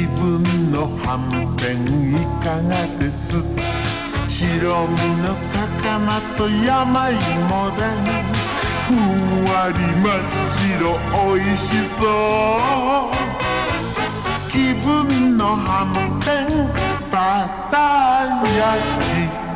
気分のはんぺんいかがです。白身の魚と山芋で。ふんわり真っ白おいしそう。気分のはんぺんバター焼き。